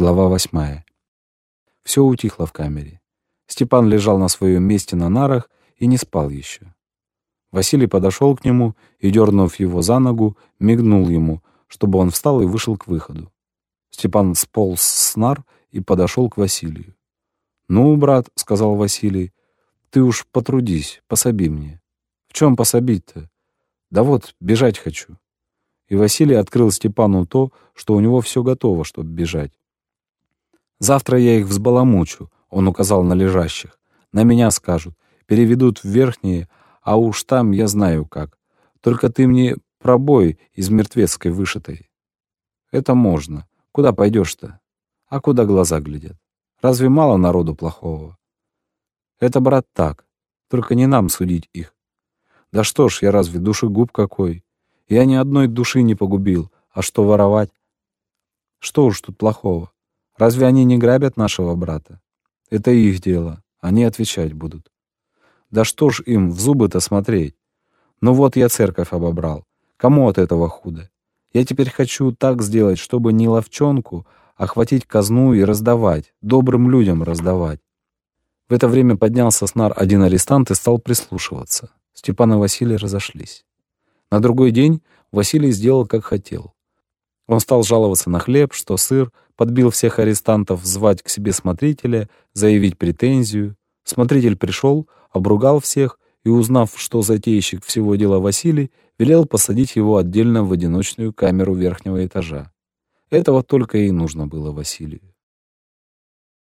Глава восьмая. Все утихло в камере. Степан лежал на своем месте на нарах и не спал еще. Василий подошел к нему и, дернув его за ногу, мигнул ему, чтобы он встал и вышел к выходу. Степан сполз с нар и подошел к Василию. «Ну, брат», — сказал Василий, — «ты уж потрудись, пособи мне». «В чем пособить-то?» «Да вот, бежать хочу». И Василий открыл Степану то, что у него все готово, чтобы бежать. Завтра я их взбаламучу, он указал на лежащих. На меня скажут, переведут в верхние, а уж там я знаю как. Только ты мне пробой из мертвецкой вышитой. Это можно. Куда пойдешь-то? А куда глаза глядят? Разве мало народу плохого? Это, брат, так. Только не нам судить их. Да что ж, я разве душегуб какой? Я ни одной души не погубил. А что воровать? Что уж тут плохого? Разве они не грабят нашего брата? Это их дело. Они отвечать будут. Да что ж им в зубы-то смотреть? Ну вот я церковь обобрал. Кому от этого худо? Я теперь хочу так сделать, чтобы не ловчонку, а хватить казну и раздавать, добрым людям раздавать. В это время поднялся с нар один арестант и стал прислушиваться. Степан и Василий разошлись. На другой день Василий сделал, как хотел. Он стал жаловаться на хлеб, что сыр, подбил всех арестантов звать к себе смотрителя, заявить претензию. Смотритель пришел, обругал всех и, узнав, что затейщик всего дела Василий, велел посадить его отдельно в одиночную камеру верхнего этажа. Этого только и нужно было Василию.